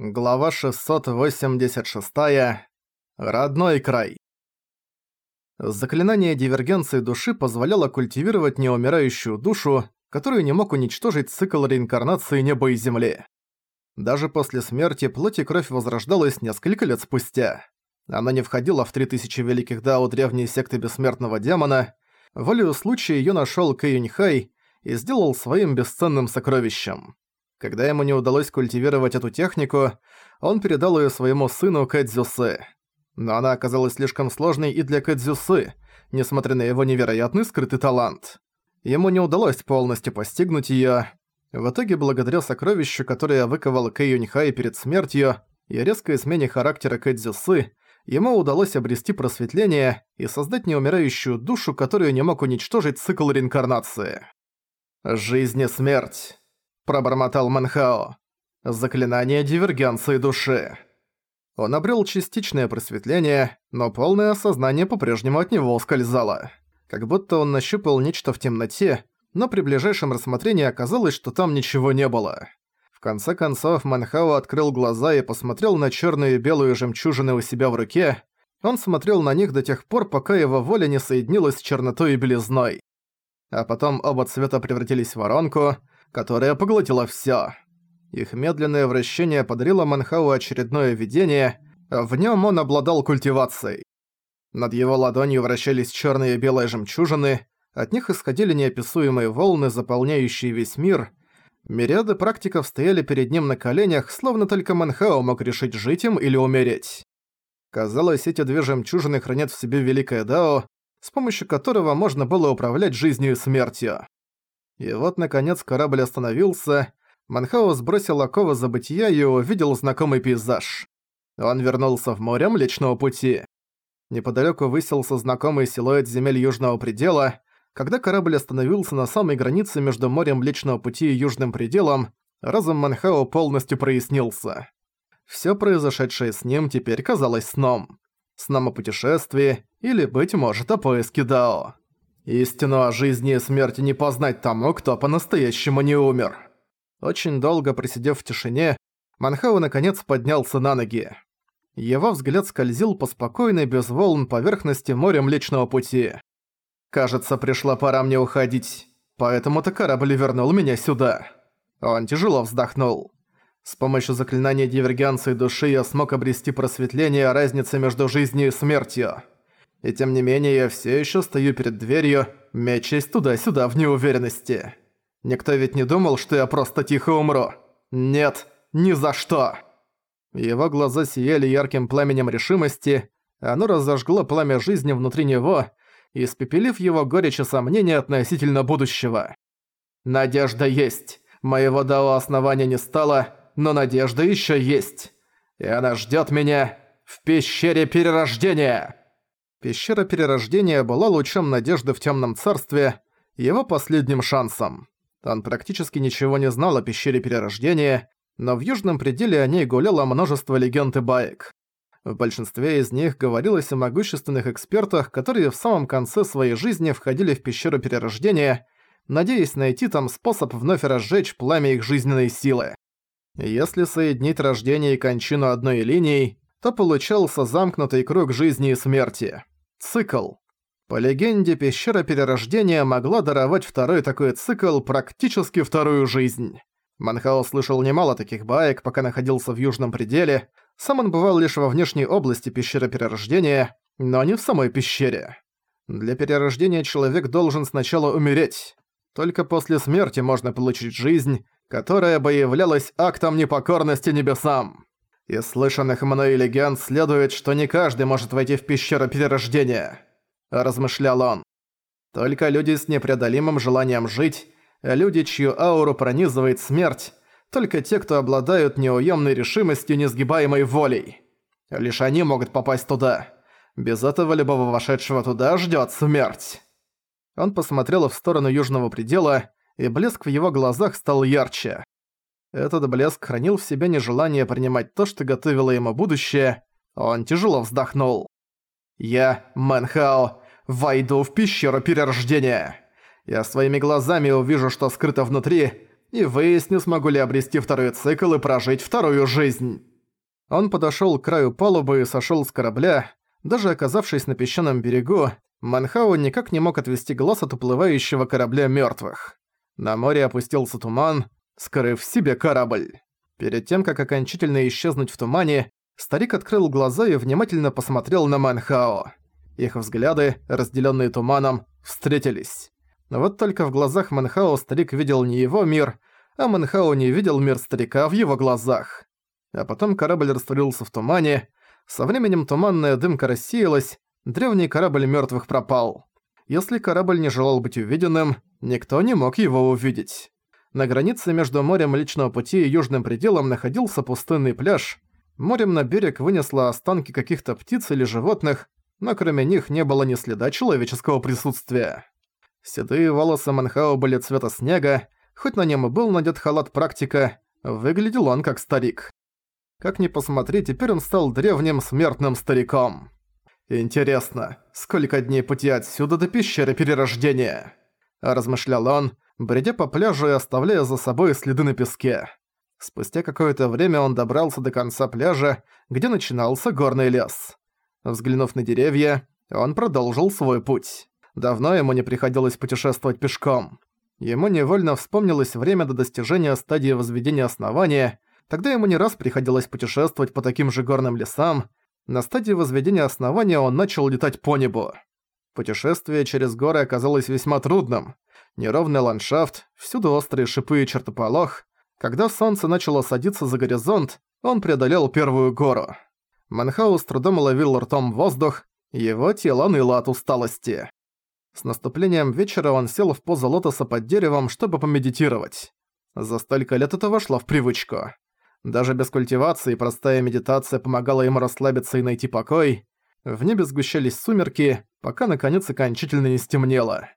Глава 686. Родной край. Заклинание дивергенции души позволяло культивировать неумирающую душу, которую не мог уничтожить цикл реинкарнации неба и земли. Даже после смерти плоть и кровь возрождалась несколько лет спустя. Она не входила в 3000 великих дао древней секты бессмертного демона. Волею случая её нашёл Кэюньхай и сделал своим бесценным сокровищем. Когда ему не удалось культивировать эту технику, он передал её своему сыну Кэдзюсы. Но она оказалась слишком сложной и для Кэдзюсы, несмотря на его невероятный скрытый талант. Ему не удалось полностью постигнуть её. В итоге, благодаря сокровищу, которое выковал Кэй Юньхай перед смертью, и резкой смене характера Кэдзюсы, ему удалось обрести просветление и создать неумирающую душу, которую не мог уничтожить цикл реинкарнации. Жизнь и смерть пробормотал Манхао. Заклинание дивергенции души. Он обрел частичное просветление, но полное осознание по-прежнему от него ускользало. Как будто он нащупал нечто в темноте, но при ближайшем рассмотрении оказалось, что там ничего не было. В конце концов Манхао открыл глаза и посмотрел на черную и белую жемчужины у себя в руке. Он смотрел на них до тех пор, пока его воля не соединилась с чернотой и белизной. А потом оба цвета превратились в воронку, которая поглотила всё. Их медленное вращение подарило Манхау очередное видение, в нём он обладал культивацией. Над его ладонью вращались чёрные и белые жемчужины, от них исходили неописуемые волны, заполняющие весь мир. Мириады практиков стояли перед ним на коленях, словно только Манхао мог решить жить им или умереть. Казалось, эти две жемчужины хранят в себе великое Дао, с помощью которого можно было управлять жизнью и смертью. И вот, наконец, корабль остановился. Манхао сбросил оковы забытия и увидел знакомый пейзаж. Он вернулся в море Млечного Пути. Неподалёку высился знакомый силуэт земель Южного Предела. Когда корабль остановился на самой границе между морем Млечного Пути и Южным Пределом, разум Манхао полностью прояснился. Всё произошедшее с ним теперь казалось сном. Сном о путешествии или, быть может, о поиске Дао. Истину о жизни и смерти не познать тому, кто по-настоящему не умер. Очень долго просидев в тишине, Манхау наконец поднялся на ноги. Его взгляд скользил по спокойной, без волн поверхности моря Млечного Пути. «Кажется, пришла пора мне уходить, поэтому-то корабль вернул меня сюда». Он тяжело вздохнул. С помощью заклинания дивергенции души я смог обрести просветление о разнице между жизнью и смертью. И тем не менее я все еще стою перед дверью, мечась туда-сюда в неуверенности. Никто ведь не думал, что я просто тихо умру. Нет, ни за что. Его глаза сияли ярким пламенем решимости, оно разожгло пламя жизни внутри него, испепелив его горечь и сомнения относительно будущего. Надежда есть. Моего дао основания не стало, но надежда еще есть. И она ждет меня в пещере перерождения. Пещера Перерождения была лучом надежды в Темном Царстве, его последним шансом. Он практически ничего не знал о Пещере Перерождения, но в Южном пределе о ней гуляло множество легенд и баек. В большинстве из них говорилось о могущественных экспертах, которые в самом конце своей жизни входили в Пещеру Перерождения, надеясь найти там способ вновь разжечь пламя их жизненной силы. Если соединить рождение и кончину одной линией, то получался замкнутый круг жизни и смерти. Цикл. По легенде, пещера перерождения могла даровать второй такой цикл практически вторую жизнь. Манхао слышал немало таких баек, пока находился в Южном пределе. Сам он бывал лишь во внешней области пещеры перерождения, но не в самой пещере. Для перерождения человек должен сначала умереть. Только после смерти можно получить жизнь, которая бы являлась актом непокорности небесам. Из слышанных мной легенд следует, что не каждый может войти в пещеру перерождения. Размышлял он. Только люди с непреодолимым желанием жить, люди, чью ауру пронизывает смерть, только те, кто обладают неуемной решимостью несгибаемой волей. Лишь они могут попасть туда. Без этого любого вошедшего туда ждет смерть. Он посмотрел в сторону южного предела, и блеск в его глазах стал ярче. Этот блеск хранил в себе нежелание принимать то, что готовило ему будущее. Он тяжело вздохнул. «Я, Мэнхао, войду в пещеру перерождения. Я своими глазами увижу, что скрыто внутри, и выясню, смогу ли обрести второй цикл и прожить вторую жизнь». Он подошёл к краю палубы и сошёл с корабля. Даже оказавшись на песчаном берегу, Манхау никак не мог отвести глаз от уплывающего корабля мёртвых. На море опустился туман, скрыв в себе корабль. Перед тем, как окончательно исчезнуть в тумане, старик открыл глаза и внимательно посмотрел на Манхао. Их взгляды, разделенные туманом, встретились. Но вот только в глазах Манхао старик видел не его мир, а Манхао не видел мир старика в его глазах. А потом корабль растворился в тумане, со временем туманная дымка рассеялась, древний корабль мертвых пропал. Если корабль не желал быть увиденным, никто не мог его увидеть. На границе между морем Личного Пути и Южным Пределом находился пустынный пляж. Морем на берег вынесло останки каких-то птиц или животных, но кроме них не было ни следа человеческого присутствия. Седые волосы Манхао были цвета снега, хоть на нем и был надет халат практика, выглядел он как старик. Как ни посмотри, теперь он стал древним смертным стариком. «Интересно, сколько дней пути отсюда до пещеры перерождения?» Размышлял он, бредя по пляжу и оставляя за собой следы на песке. Спустя какое-то время он добрался до конца пляжа, где начинался горный лес. Взглянув на деревья, он продолжил свой путь. Давно ему не приходилось путешествовать пешком. Ему невольно вспомнилось время до достижения стадии возведения основания, тогда ему не раз приходилось путешествовать по таким же горным лесам. На стадии возведения основания он начал летать по небу. Путешествие через горы оказалось весьма трудным. Неровный ландшафт, всюду острые шипы и чертополох. Когда солнце начало садиться за горизонт, он преодолел первую гору. Манхау с трудом ловил ртом воздух, его тело ныло от усталости. С наступлением вечера он сел в позу лотоса под деревом, чтобы помедитировать. За столько лет это вошло в привычку. Даже без культивации простая медитация помогала ему расслабиться и найти покой. В небе сгущались сумерки, пока наконец окончательно не стемнело.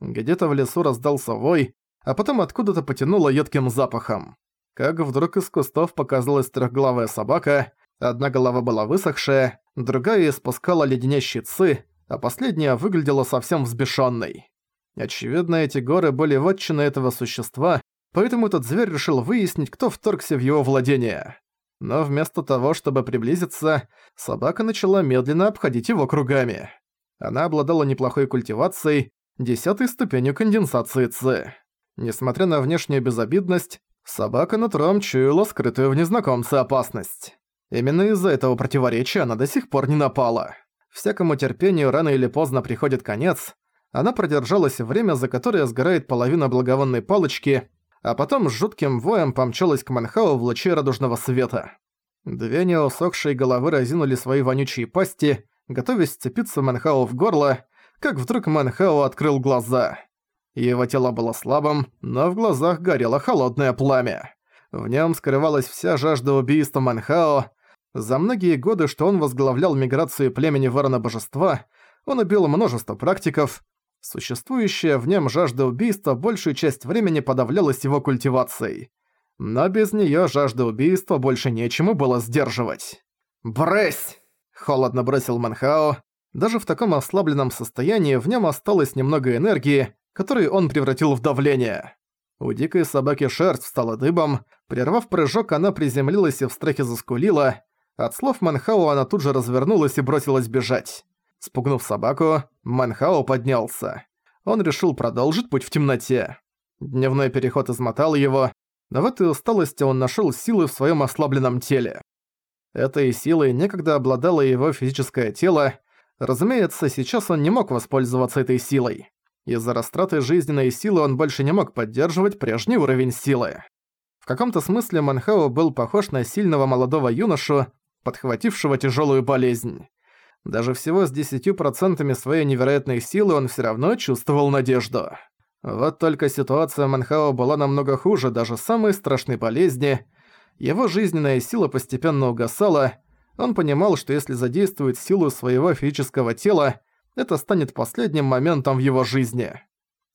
Где-то в лесу раздался вой, а потом откуда-то потянуло едким запахом. Как вдруг из кустов показалась трехглавая собака, одна голова была высохшая, другая испускала леденящие цы, а последняя выглядела совсем взбешенной. Очевидно, эти горы были вотчины этого существа, поэтому этот зверь решил выяснить, кто вторгся в его владение. Но вместо того, чтобы приблизиться, собака начала медленно обходить его кругами. Она обладала неплохой культивацией, десятой ступенью конденсации Ц. Несмотря на внешнюю безобидность, собака нутром чуяла скрытую в незнакомце опасность. Именно из-за этого противоречия она до сих пор не напала. Всякому терпению рано или поздно приходит конец. Она продержалась время, за которое сгорает половина благовонной палочки, а потом с жутким воем помчалась к Манхау в луче радужного света. Две неусохшие головы разинули свои вонючие пасти, готовясь сцепиться Манхау в горло, как вдруг Манхау открыл глаза. Его тело было слабым, но в глазах горело холодное пламя. В нем скрывалась вся жажда убийства Манхао, за многие годы, что он возглавлял миграцию племени Ворона-Божества, он убил множество практиков. Существующая в нем жажда убийства большую часть времени подавлялась его культивацией. Но без неё жажда убийства больше нечему было сдерживать. «Брысь!» – холодно бросил Манхао. Даже в таком ослабленном состоянии в нём осталось немного энергии, которую он превратил в давление. У дикой собаки шерсть встала дыбом, прервав прыжок, она приземлилась и в страхе заскулила. От слов Манхао она тут же развернулась и бросилась бежать. Спугнув собаку, Манхао поднялся. Он решил продолжить путь в темноте. Дневной переход измотал его, но в этой усталости он нашел силы в своем ослабленном теле. Этой силой некогда обладало его физическое тело. Разумеется, сейчас он не мог воспользоваться этой силой. Из-за растраты жизненной силы он больше не мог поддерживать прежний уровень силы. В каком-то смысле Манхао был похож на сильного молодого юношу, подхватившего тяжелую болезнь. Даже всего с 10% своей невероятной силы он все равно чувствовал надежду. Вот только ситуация Манхао была намного хуже даже самой страшной болезни. Его жизненная сила постепенно угасала. Он понимал, что если задействует силу своего физического тела, это станет последним моментом в его жизни.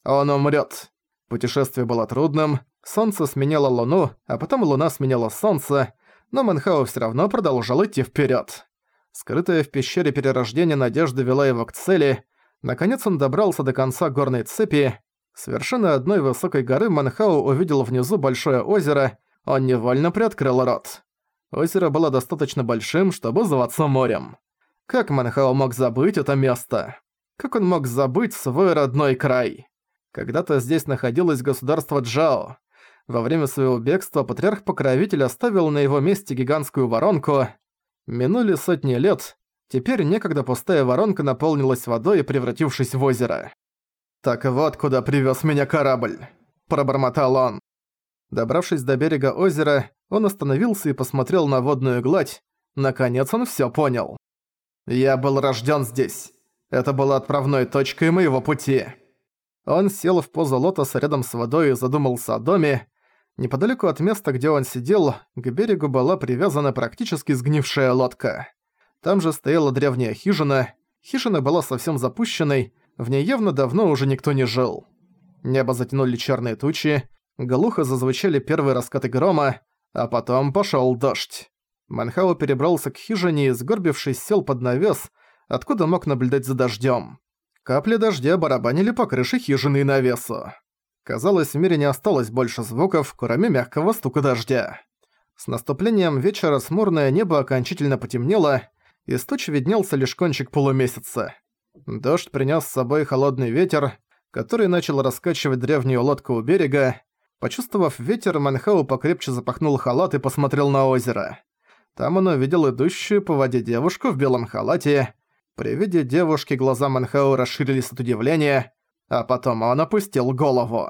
Он умрет. Путешествие было трудным, солнце сменяло луну, а потом луна сменяла солнце, но Манхао все равно продолжал идти вперед. Скрытая в пещере перерождения надежда вела его к цели. Наконец он добрался до конца горной цепи. С вершины одной высокой горы Манхао увидел внизу большое озеро, он невольно приоткрыл рот. Озеро было достаточно большим, чтобы зваться морем. Как Манхао мог забыть это место? Как он мог забыть свой родной край? Когда-то здесь находилось государство Джао. Во время своего бегства патриарх-покровитель оставил на его месте гигантскую воронку. Минули сотни лет, теперь некогда пустая воронка наполнилась водой, превратившись в озеро. «Так вот куда привез меня корабль», – пробормотал он. Добравшись до берега озера, он остановился и посмотрел на водную гладь. Наконец он всё понял. «Я был рождён здесь. Это была отправной точкой моего пути». Он сел в позу лотоса рядом с водой и задумался о доме. Неподалеку от места, где он сидел, к берегу была привязана практически сгнившая лодка. Там же стояла древняя хижина. Хижина была совсем запущенной, в ней явно давно уже никто не жил. Небо затянули черные тучи, глухо зазвучали первые раскаты грома, а потом пошёл дождь. Манхау перебрался к хижине и, сгорбившись, сел под навес, откуда мог наблюдать за дождём. Капли дождя барабанили по крыше хижины и навесу. Казалось, в мире не осталось больше звуков, кроме мягкого стука дождя. С наступлением вечера смурное небо окончательно потемнело, и с туч виднелся лишь кончик полумесяца. Дождь принес с собой холодный ветер, который начал раскачивать древнюю лодку у берега. Почувствовав ветер, Манхау покрепче запахнул халат и посмотрел на озеро. Там он увидел идущую по воде девушку в белом халате, при виде девушки глаза Манхау расширились от удивления, а потом он опустил голову.